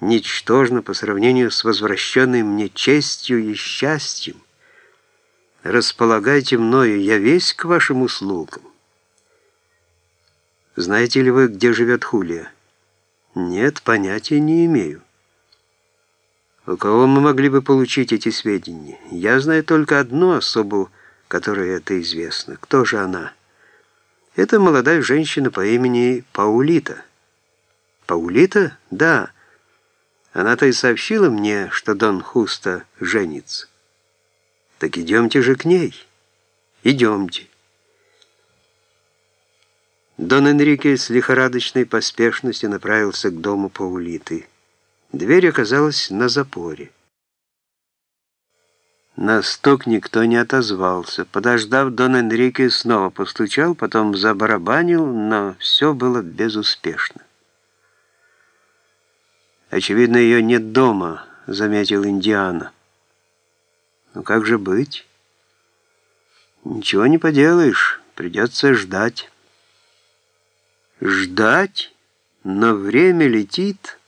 ничтожно по сравнению с возвращенной мне честью и счастьем. Располагайте мною, я весь к вашим услугам. Знаете ли вы, где живет Хулия? Нет, понятия не имею. У кого мы могли бы получить эти сведения? Я знаю только одну особу, которой это известно. Кто же она? Это молодая женщина по имени Паулита. Паулита? Да. Она-то и сообщила мне, что Дон Хуста женится. Так идемте же к ней. Идемте. Дон Энрике с лихорадочной поспешностью направился к дому Паулиты. Дверь оказалась на запоре. На стук никто не отозвался. Подождав, Дон Энрике снова постучал, потом забарабанил, но все было безуспешно. «Очевидно, ее нет дома», — заметил Индиана. «Ну как же быть?» «Ничего не поделаешь, придется ждать». «Ждать? Но время летит».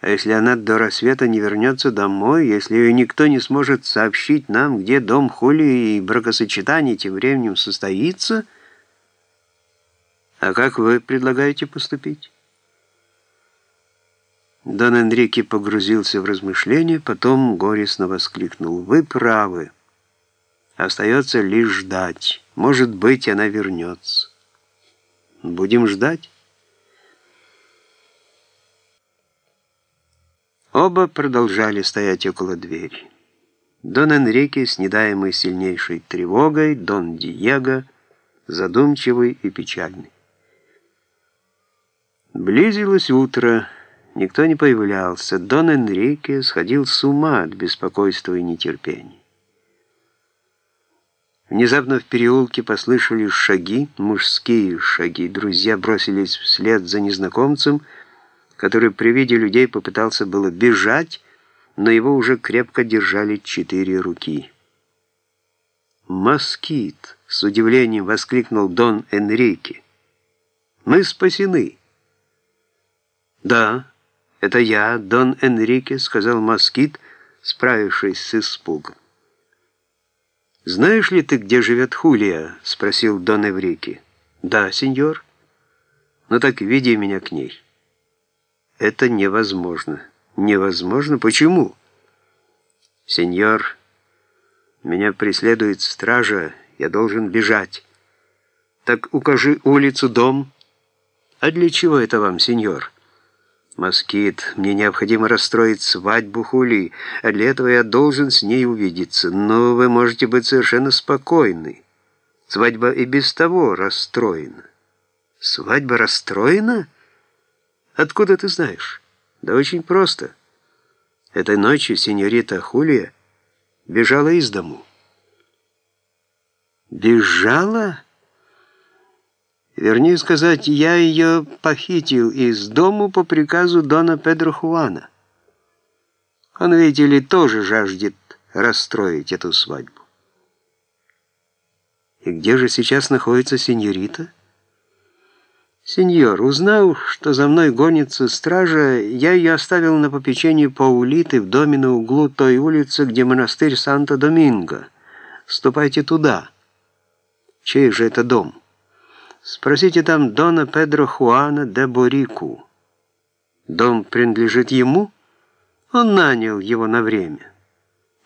А если она до рассвета не вернется домой, если ее никто не сможет сообщить нам, где дом Хули и бракосочетание тем временем состоится, а как вы предлагаете поступить? Дон Энрике погрузился в размышления, потом горестно воскликнул. «Вы правы. Остается лишь ждать. Может быть, она вернется. Будем ждать?» Оба продолжали стоять около двери. Дон Энрике, снедаемый сильнейшей тревогой, Дон Диего, задумчивый и печальный. Близилось утро, никто не появлялся. Дон Энрике сходил с ума от беспокойства и нетерпения. Внезапно в переулке послышались шаги, мужские шаги. Друзья бросились вслед за незнакомцем, который при виде людей попытался было бежать, но его уже крепко держали четыре руки. «Москит!» — с удивлением воскликнул Дон Энрике. «Мы спасены!» «Да, это я, Дон Энрике», — сказал Москит, справившись с испугом. «Знаешь ли ты, где живет Хулия?» — спросил Дон Эврике. «Да, сеньор». «Ну так веди меня к ней». Это невозможно. Невозможно? Почему? Сеньор, меня преследует стража, я должен бежать. Так укажи улицу, дом. А для чего это вам, сеньор? Москит, мне необходимо расстроить свадьбу Хули, а для этого я должен с ней увидеться. Но вы можете быть совершенно спокойны. Свадьба и без того расстроена. Свадьба расстроена? Откуда ты знаешь? Да очень просто. Этой ночью сеньорита Хулия бежала из дому. Бежала? Вернее сказать, я ее похитил из дому по приказу Дона Педро Хуана. Он, видите ли, тоже жаждет расстроить эту свадьбу. И где же сейчас находится сеньорита? «Сеньор, узнав, что за мной гонится стража, я ее оставил на попечении Паулиты в доме на углу той улицы, где монастырь Санто-Доминго. Ступайте туда». «Чей же это дом?» «Спросите там Дона Педро Хуана де Борику». «Дом принадлежит ему?» «Он нанял его на время.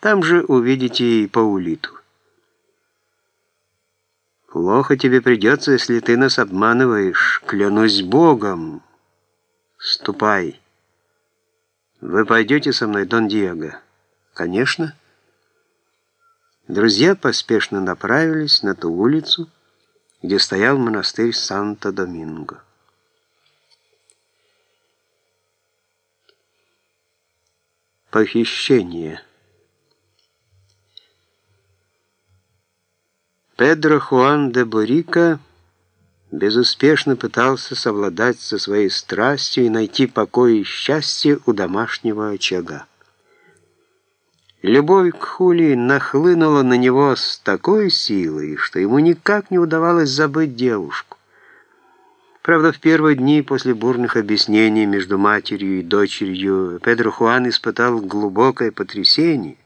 Там же увидите и Паулиту». Плохо тебе придется, если ты нас обманываешь. Клянусь Богом. Ступай. Вы пойдете со мной, Дон Диего? Конечно. Друзья поспешно направились на ту улицу, где стоял монастырь Санто-Доминго. Похищение. Педро Хуан де Бурика безуспешно пытался совладать со своей страстью и найти покой и счастье у домашнего очага. Любовь к Хули нахлынула на него с такой силой, что ему никак не удавалось забыть девушку. Правда, в первые дни после бурных объяснений между матерью и дочерью Педро Хуан испытал глубокое потрясение,